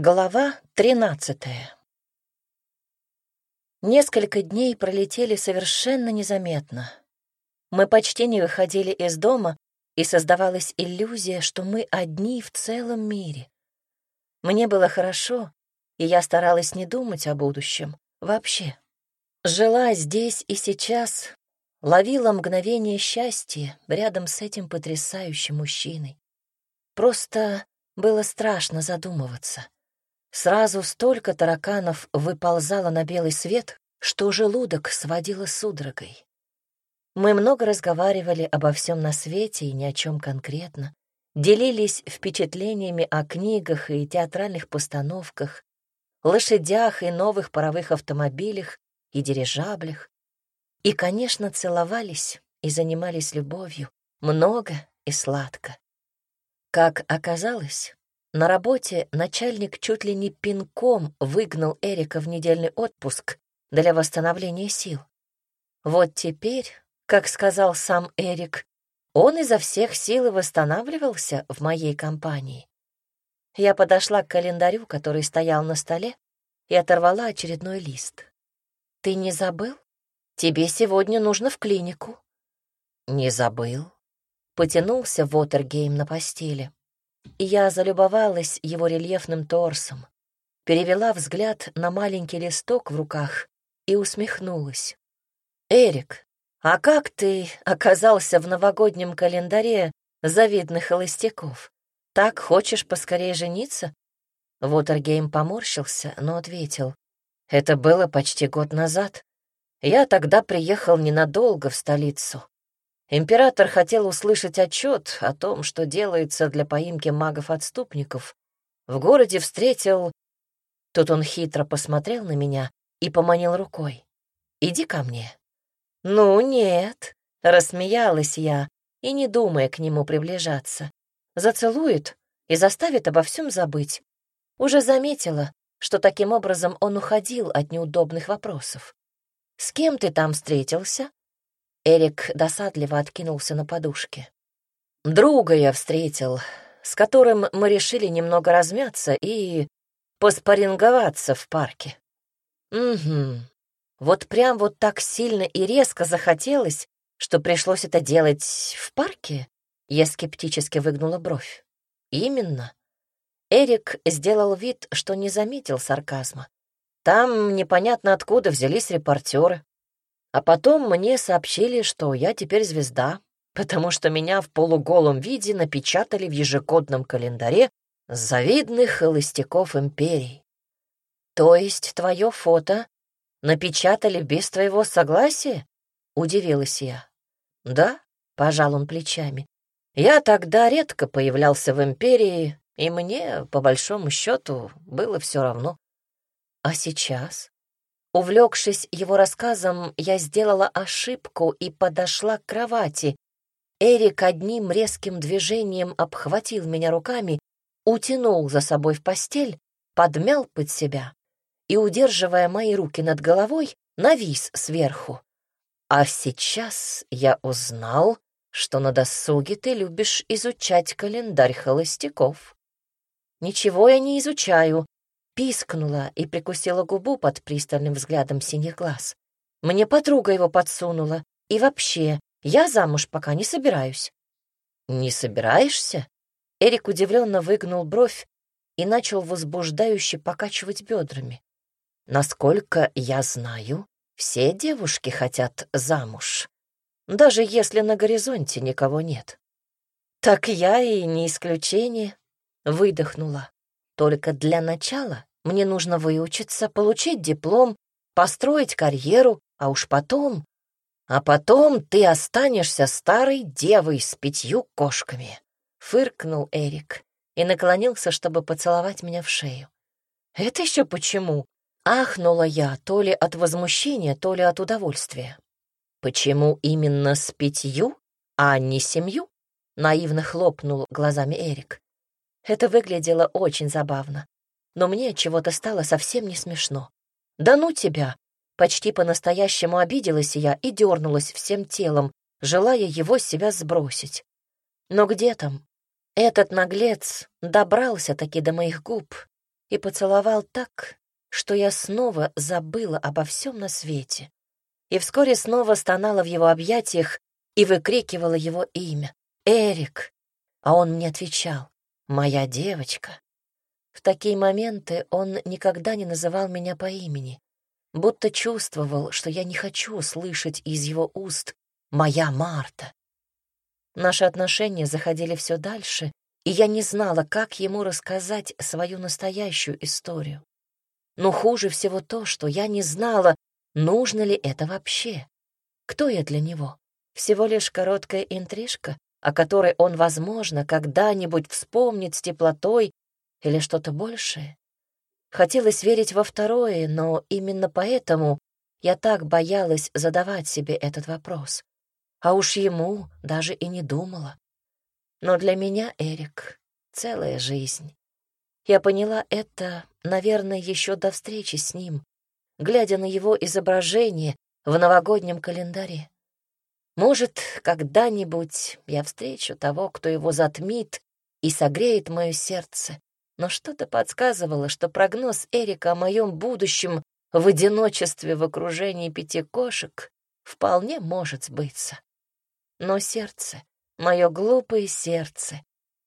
Глава тринадцатая. Несколько дней пролетели совершенно незаметно. Мы почти не выходили из дома, и создавалась иллюзия, что мы одни в целом мире. Мне было хорошо, и я старалась не думать о будущем вообще. Жила здесь и сейчас, ловила мгновение счастья рядом с этим потрясающим мужчиной. Просто было страшно задумываться. Сразу столько тараканов выползало на белый свет, что желудок сводило судорогой. Мы много разговаривали обо всем на свете и ни о чем конкретно, делились впечатлениями о книгах и театральных постановках, лошадях и новых паровых автомобилях и дирижаблях. И, конечно, целовались и занимались любовью, много и сладко. Как оказалось, на работе начальник чуть ли не пинком выгнал Эрика в недельный отпуск для восстановления сил. Вот теперь, как сказал сам Эрик, он изо всех сил восстанавливался в моей компании. Я подошла к календарю, который стоял на столе, и оторвала очередной лист. «Ты не забыл? Тебе сегодня нужно в клинику». «Не забыл», — потянулся Вотергейм на постели и я залюбовалась его рельефным торсом, перевела взгляд на маленький листок в руках и усмехнулась. «Эрик, а как ты оказался в новогоднем календаре завидных холостяков? Так хочешь поскорее жениться?» Вотергейм поморщился, но ответил. «Это было почти год назад. Я тогда приехал ненадолго в столицу. Император хотел услышать отчет о том, что делается для поимки магов-отступников. В городе встретил... Тут он хитро посмотрел на меня и поманил рукой. «Иди ко мне». «Ну, нет», — рассмеялась я, и не думая к нему приближаться. Зацелует и заставит обо всем забыть. Уже заметила, что таким образом он уходил от неудобных вопросов. «С кем ты там встретился?» Эрик досадливо откинулся на подушке. «Друга я встретил, с которым мы решили немного размяться и поспоринговаться в парке». «Угу. Вот прям вот так сильно и резко захотелось, что пришлось это делать в парке?» Я скептически выгнула бровь. «Именно». Эрик сделал вид, что не заметил сарказма. Там непонятно откуда взялись репортеры. А потом мне сообщили, что я теперь звезда, потому что меня в полуголом виде напечатали в ежегодном календаре завидных холостяков империи. То есть твое фото напечатали без твоего согласия? Удивилась я. Да, пожал он плечами. Я тогда редко появлялся в империи, и мне, по большому счету, было все равно. А сейчас? Увлекшись его рассказом, я сделала ошибку и подошла к кровати. Эрик одним резким движением обхватил меня руками, утянул за собой в постель, подмял под себя и, удерживая мои руки над головой, навис сверху. А сейчас я узнал, что на досуге ты любишь изучать календарь холостяков. Ничего я не изучаю, пискнула и прикусила губу под пристальным взглядом синих глаз. Мне подруга его подсунула. И вообще, я замуж пока не собираюсь. Не собираешься? Эрик удивленно выгнул бровь и начал возбуждающе покачивать бедрами. Насколько я знаю, все девушки хотят замуж, даже если на горизонте никого нет. Так я и не исключение, выдохнула. Только для начала мне нужно выучиться, получить диплом, построить карьеру, а уж потом... А потом ты останешься старой девой с пятью кошками, — фыркнул Эрик и наклонился, чтобы поцеловать меня в шею. Это еще почему? Ахнула я то ли от возмущения, то ли от удовольствия. Почему именно с пятью, а не семью? Наивно хлопнул глазами Эрик. Это выглядело очень забавно но мне чего-то стало совсем не смешно. «Да ну тебя!» Почти по-настоящему обиделась я и дернулась всем телом, желая его с себя сбросить. Но где там? Этот наглец добрался таки до моих губ, и поцеловал так, что я снова забыла обо всем на свете. И вскоре снова стонала в его объятиях и выкрикивала его имя. «Эрик!» А он мне отвечал. «Моя девочка». В такие моменты он никогда не называл меня по имени, будто чувствовал, что я не хочу слышать из его уст «моя Марта». Наши отношения заходили все дальше, и я не знала, как ему рассказать свою настоящую историю. Но хуже всего то, что я не знала, нужно ли это вообще. Кто я для него? Всего лишь короткая интрижка, о которой он, возможно, когда-нибудь вспомнит с теплотой или что-то большее. Хотелось верить во второе, но именно поэтому я так боялась задавать себе этот вопрос. А уж ему даже и не думала. Но для меня Эрик — целая жизнь. Я поняла это, наверное, еще до встречи с ним, глядя на его изображение в новогоднем календаре. Может, когда-нибудь я встречу того, кто его затмит и согреет мое сердце, но что-то подсказывало, что прогноз Эрика о моем будущем в одиночестве в окружении пяти кошек вполне может сбыться. Но сердце, мое глупое сердце,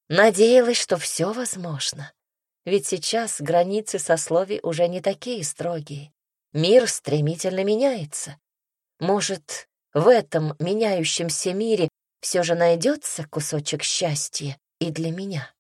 надеялось, что все возможно. Ведь сейчас границы сословий уже не такие строгие. Мир стремительно меняется. Может, в этом меняющемся мире все же найдется кусочек счастья и для меня.